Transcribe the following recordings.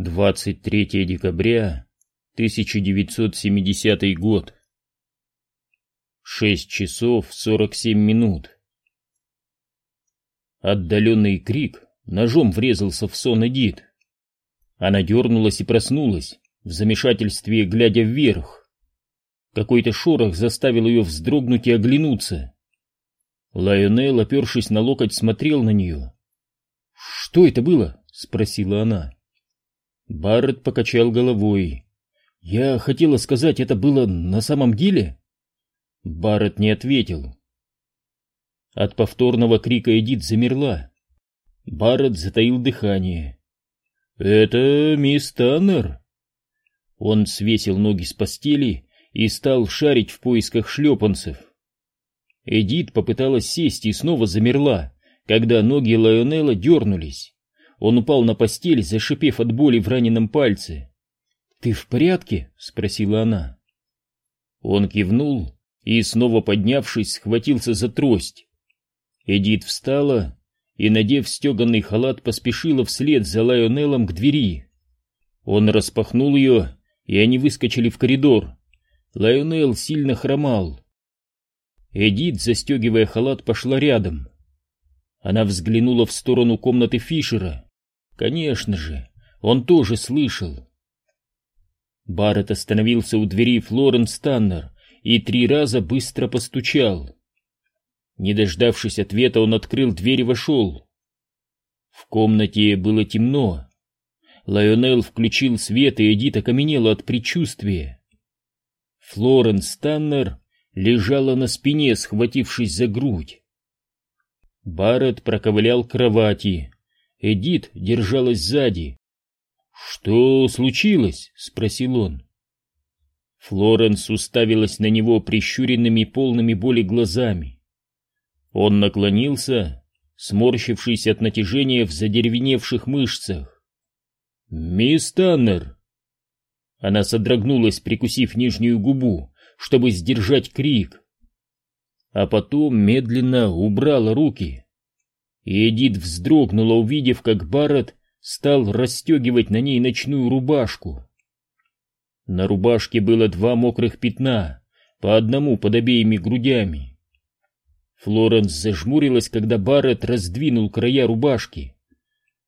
23 декабря 1970 год. 6 часов 47 минут. Отдаленный крик ножом врезался в сон Эдит. Она дернулась и проснулась, в замешательстве глядя вверх. Какой-то шорох заставил ее вздрогнуть и оглянуться. Лайонел, опершись на локоть, смотрел на нее. «Что это было?» — спросила она. Барретт покачал головой. «Я хотела сказать, это было на самом деле?» Барретт не ответил. От повторного крика Эдит замерла. Барретт затаил дыхание. «Это мисс Таннер?» Он свесил ноги с постели и стал шарить в поисках шлепанцев. Эдит попыталась сесть и снова замерла, когда ноги Лайонелла дернулись. Он упал на постель, зашипев от боли в раненом пальце. «Ты в порядке?» — спросила она. Он кивнул и, снова поднявшись, схватился за трость. Эдит встала и, надев стеганный халат, поспешила вслед за Лайонеллом к двери. Он распахнул ее, и они выскочили в коридор. Лайонелл сильно хромал. Эдит, застегивая халат, пошла рядом. Она взглянула в сторону комнаты Фишера. Конечно же, он тоже слышал. Барретт остановился у двери Флоренс Таннер и три раза быстро постучал. Не дождавшись ответа, он открыл дверь и вошел. В комнате было темно. Лайонел включил свет, и Эдит окаменела от предчувствия. Флоренс Таннер лежала на спине, схватившись за грудь. Барретт проковылял к кровати. Эдит держалась сзади. «Что случилось?» — спросил он. Флоренс уставилась на него прищуренными полными боли глазами. Он наклонился, сморщившись от натяжения в задеревеневших мышцах. «Мисс Таннер!» Она содрогнулась, прикусив нижнюю губу, чтобы сдержать крик. А потом медленно убрала руки. И Эдит вздрогнула, увидев, как Барретт стал расстегивать на ней ночную рубашку. На рубашке было два мокрых пятна, по одному под обеими грудями. Флоренс зажмурилась, когда Барретт раздвинул края рубашки.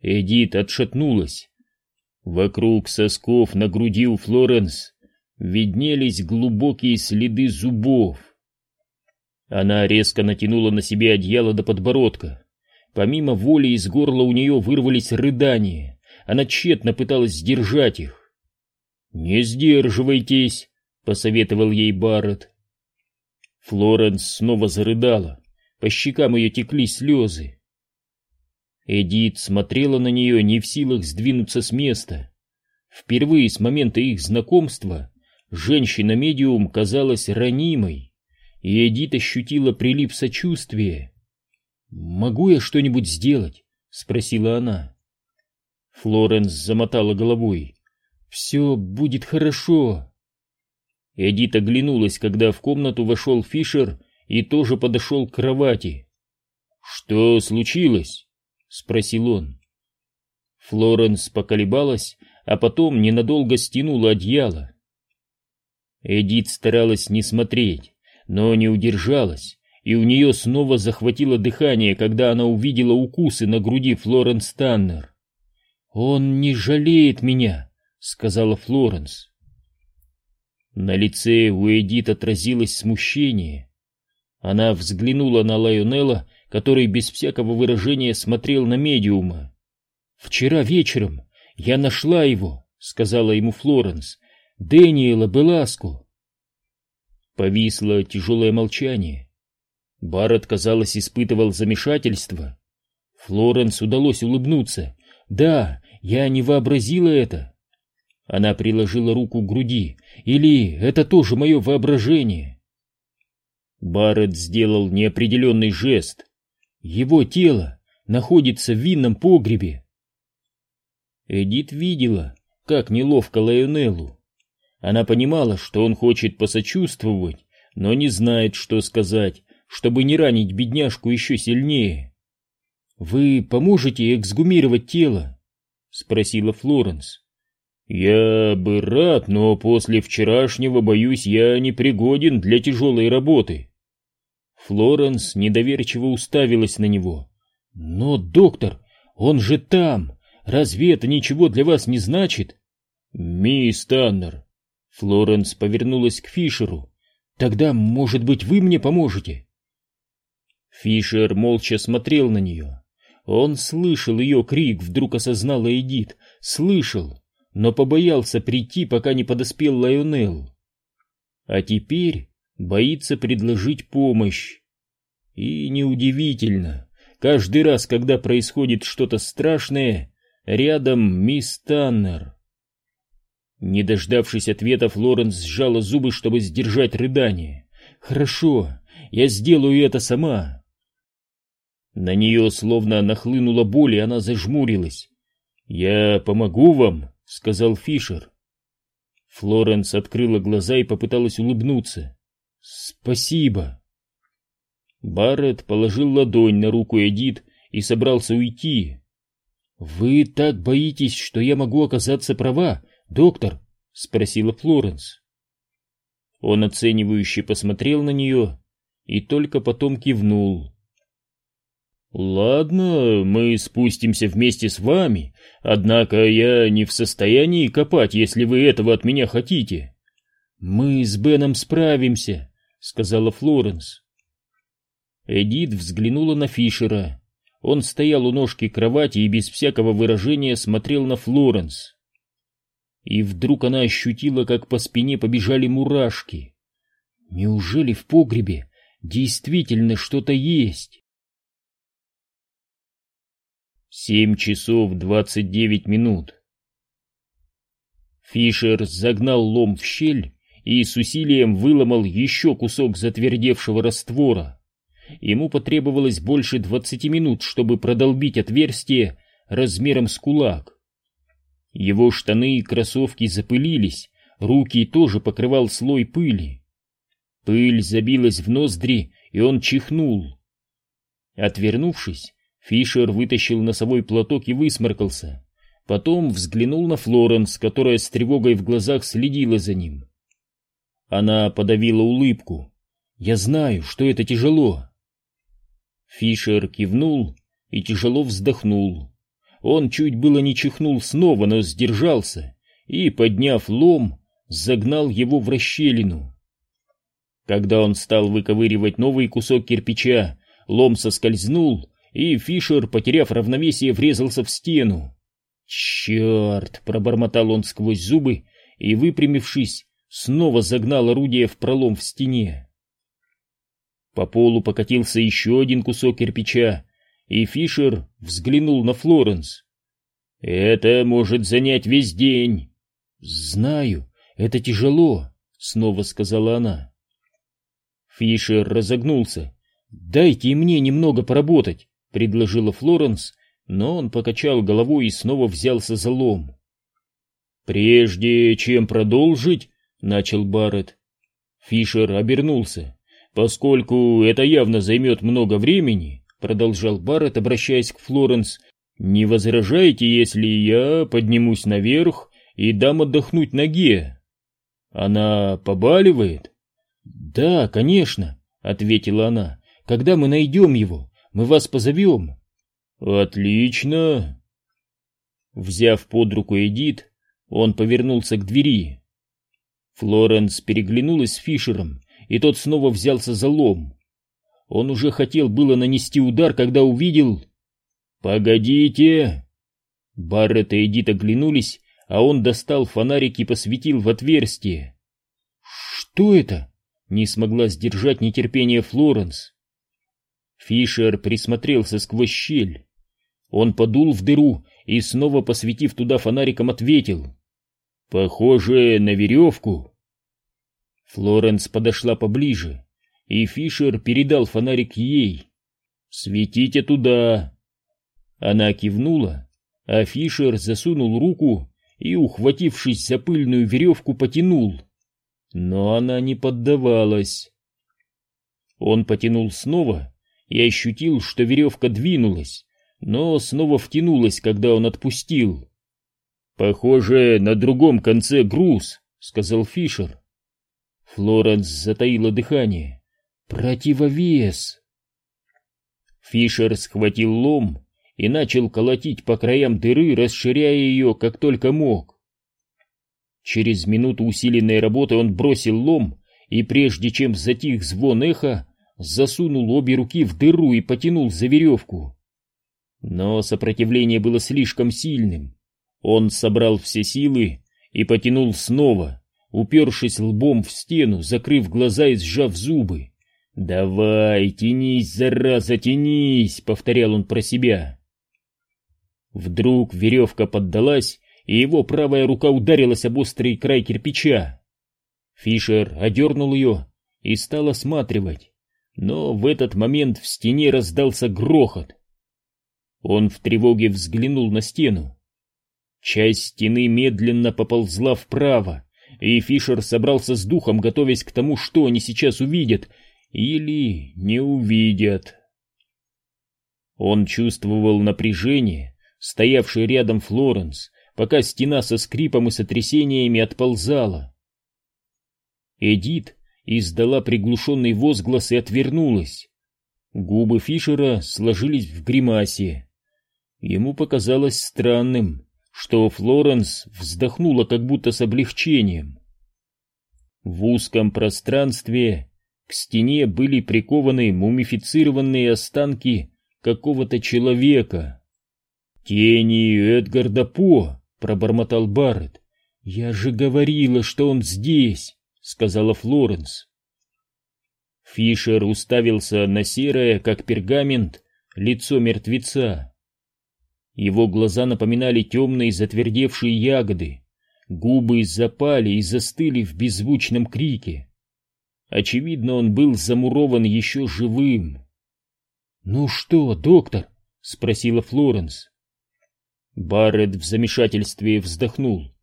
Эдит отшатнулась. Вокруг сосков на груди у Флоренс виднелись глубокие следы зубов. Она резко натянула на себе одеяло до подбородка. Помимо воли из горла у нее вырвались рыдания. Она тщетно пыталась сдержать их. «Не сдерживайтесь», — посоветовал ей Барретт. Флоренс снова зарыдала. По щекам ее текли слезы. Эдит смотрела на нее, не в силах сдвинуться с места. Впервые с момента их знакомства женщина-медиум казалась ранимой, и Эдит ощутила прилив сочувствия. «Могу я что-нибудь сделать?» — спросила она. Флоренс замотала головой. «Все будет хорошо». Эдит оглянулась, когда в комнату вошел Фишер и тоже подошел к кровати. «Что случилось?» — спросил он. Флоренс поколебалась, а потом ненадолго стянула одеяло. Эдит старалась не смотреть, но не удержалась и у нее снова захватило дыхание, когда она увидела укусы на груди Флоренс Таннер. «Он не жалеет меня», — сказала Флоренс. На лице у Эдит отразилось смущение. Она взглянула на Лайонелла, который без всякого выражения смотрел на медиума. «Вчера вечером я нашла его», — сказала ему Флоренс, — «Дэниела Беласко». Повисло тяжелое молчание. Барретт, казалось, испытывал замешательство. Флоренс удалось улыбнуться. «Да, я не вообразила это». Она приложила руку к груди. «Или это тоже мое воображение?» Барретт сделал неопределенный жест. «Его тело находится в винном погребе». Эдит видела, как неловко Лайонеллу. Она понимала, что он хочет посочувствовать, но не знает, что сказать, чтобы не ранить бедняжку еще сильнее. «Вы поможете эксгумировать тело?» — спросила Флоренс. Я бы рад, но после вчерашнего, боюсь, я не пригоден для тяжелой работы. Флоренс недоверчиво уставилась на него. Но, доктор, он же там. Разве это ничего для вас не значит? Мисс Таннер. Флоренс повернулась к Фишеру. Тогда, может быть, вы мне поможете? Фишер молча смотрел на нее. Он слышал ее крик, вдруг осознала Эдит. Слышал, но побоялся прийти, пока не подоспел Лайонел. А теперь боится предложить помощь. И неудивительно, каждый раз, когда происходит что-то страшное, рядом мисс Таннер. Не дождавшись ответа, Флоренс сжала зубы, чтобы сдержать рыдание. «Хорошо, я сделаю это сама». На нее словно нахлынула боль, и она зажмурилась. «Я помогу вам», — сказал Фишер. Флоренс открыла глаза и попыталась улыбнуться. «Спасибо». Барретт положил ладонь на руку Эдит и собрался уйти. «Вы так боитесь, что я могу оказаться права, доктор?» — спросила Флоренс. Он оценивающе посмотрел на нее и только потом кивнул. «Ладно, мы спустимся вместе с вами, однако я не в состоянии копать, если вы этого от меня хотите». «Мы с Беном справимся», — сказала Флоренс. Эдит взглянула на Фишера. Он стоял у ножки кровати и без всякого выражения смотрел на Флоренс. И вдруг она ощутила, как по спине побежали мурашки. Неужели в погребе действительно что-то есть? Семь часов двадцать девять минут. Фишер загнал лом в щель и с усилием выломал еще кусок затвердевшего раствора. Ему потребовалось больше двадцати минут, чтобы продолбить отверстие размером с кулак. Его штаны и кроссовки запылились, руки тоже покрывал слой пыли. Пыль забилась в ноздри, и он чихнул. Отвернувшись, Фишер вытащил носовой платок и высморкался. Потом взглянул на Флоренс, которая с тревогой в глазах следила за ним. Она подавила улыбку. «Я знаю, что это тяжело». Фишер кивнул и тяжело вздохнул. Он чуть было не чихнул снова, но сдержался и, подняв лом, загнал его в расщелину. Когда он стал выковыривать новый кусок кирпича, лом соскользнул, и Фишер, потеряв равновесие, врезался в стену. «Черт!» — пробормотал он сквозь зубы и, выпрямившись, снова загнал орудие в пролом в стене. По полу покатился еще один кусок кирпича, и Фишер взглянул на Флоренс. «Это может занять весь день». «Знаю, это тяжело», — снова сказала она. Фишер разогнулся. «Дайте и мне немного поработать», — предложила Флоренс, но он покачал головой и снова взялся за лом. «Прежде чем продолжить», — начал Барретт. Фишер обернулся. «Поскольку это явно займет много времени», — продолжал Барретт, обращаясь к Флоренс, «не возражаете, если я поднимусь наверх и дам отдохнуть ноге? Она побаливает?» «Да, конечно», — ответила она. «Когда мы найдем его, мы вас позовем». «Отлично!» Взяв под руку Эдит, он повернулся к двери. Флоренс переглянулась с Фишером, и тот снова взялся за лом. Он уже хотел было нанести удар, когда увидел... «Погодите!» Барретт и Эдит оглянулись, а он достал фонарик и посветил в отверстие. «Что это?» — не смогла сдержать нетерпение Флоренс. Фишер присмотрелся сквозь щель. Он подул в дыру и, снова посветив туда фонариком, ответил. «Похоже на веревку». Флоренс подошла поближе, и Фишер передал фонарик ей. «Светите туда!» Она кивнула, а Фишер засунул руку и, ухватившись за пыльную веревку, потянул. Но она не поддавалась. Он потянул снова и ощутил, что веревка двинулась, но снова втянулась, когда он отпустил. «Похоже, на другом конце груз», — сказал Фишер. Флоренс затаила дыхание. «Противовес!» Фишер схватил лом и начал колотить по краям дыры, расширяя ее, как только мог. Через минуту усиленной работы он бросил лом и, прежде чем затих звон эха, засунул обе руки в дыру и потянул за веревку. Но сопротивление было слишком сильным. Он собрал все силы и потянул снова, упершись лбом в стену, закрыв глаза и сжав зубы. «Давай, тянись, зараза, тянись!» — повторял он про себя. Вдруг веревка поддалась, и его правая рука ударилась об острый край кирпича. Фишер одернул ее и стал осматривать, но в этот момент в стене раздался грохот. Он в тревоге взглянул на стену. Часть стены медленно поползла вправо, и Фишер собрался с духом, готовясь к тому, что они сейчас увидят — или не увидят. Он чувствовал напряжение, стоявшее рядом Флоренс, пока стена со скрипом и сотрясениями отползала. Эдит издала приглушенный возглас и отвернулась. Губы Фишера сложились в гримасе. Ему показалось странным, что Флоренс вздохнула как будто с облегчением. В узком пространстве к стене были прикованы мумифицированные останки какого-то человека. «Тени Эдгарда По!» — пробормотал Барретт. «Я же говорила, что он здесь!» — сказала Флоренс. Фишер уставился на серое, как пергамент, лицо мертвеца. Его глаза напоминали темные затвердевшие ягоды, губы запали и застыли в беззвучном крике. Очевидно, он был замурован еще живым. «Ну что, доктор?» — спросила Флоренс. Барретт в замешательстве вздохнул.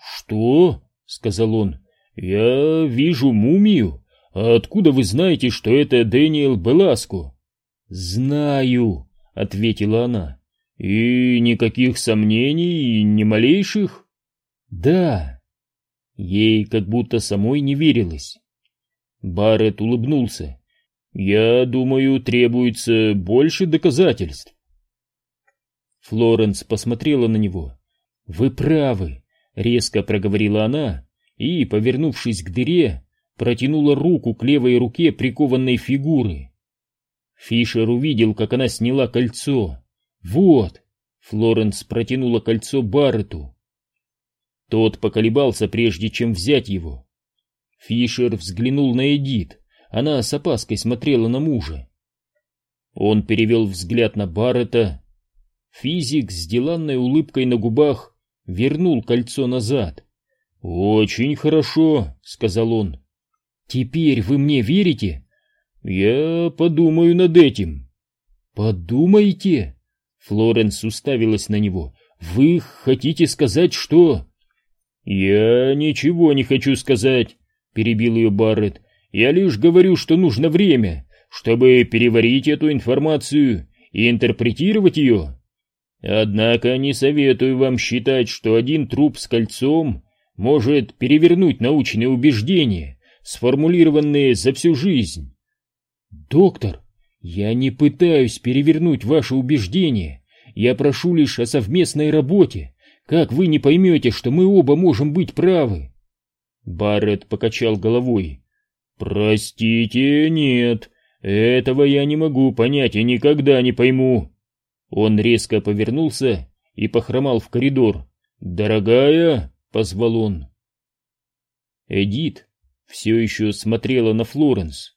«Что?» — сказал он. «Я вижу мумию. А откуда вы знаете, что это Дэниел Беласко?» «Знаю», — ответила она. «И никаких сомнений, ни малейших?» «Да». Ей как будто самой не верилось. Барретт улыбнулся. «Я думаю, требуется больше доказательств». Флоренс посмотрела на него. «Вы правы», — резко проговорила она и, повернувшись к дыре, протянула руку к левой руке прикованной фигуры. Фишер увидел, как она сняла кольцо. «Вот!» — Флоренс протянула кольцо Барретту. Тот поколебался, прежде чем взять его. Фишер взглянул на Эдит. Она с опаской смотрела на мужа. Он перевел взгляд на Баррета. Физик с деланной улыбкой на губах вернул кольцо назад. «Очень хорошо», — сказал он. «Теперь вы мне верите?» «Я подумаю над этим». «Подумайте?» Флоренс уставилась на него. «Вы хотите сказать, что...» «Я ничего не хочу сказать перебил ее Барретт. «Я лишь говорю, что нужно время, чтобы переварить эту информацию и интерпретировать ее. Однако не советую вам считать, что один труп с кольцом может перевернуть научные убеждения, сформулированные за всю жизнь. Доктор, я не пытаюсь перевернуть ваши убеждения, я прошу лишь о совместной работе. Как вы не поймете, что мы оба можем быть правы? Барретт покачал головой. «Простите, нет, этого я не могу понять и никогда не пойму». Он резко повернулся и похромал в коридор. «Дорогая!» — позвал он. Эдит все еще смотрела на Флоренс.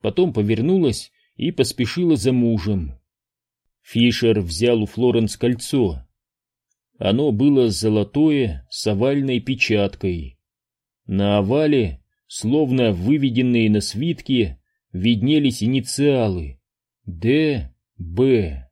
Потом повернулась и поспешила за мужем. Фишер взял у Флоренс кольцо. Оно было золотое с овальной печаткой. На овале, словно выведенные на свитке, виднелись инициалы Д. Б.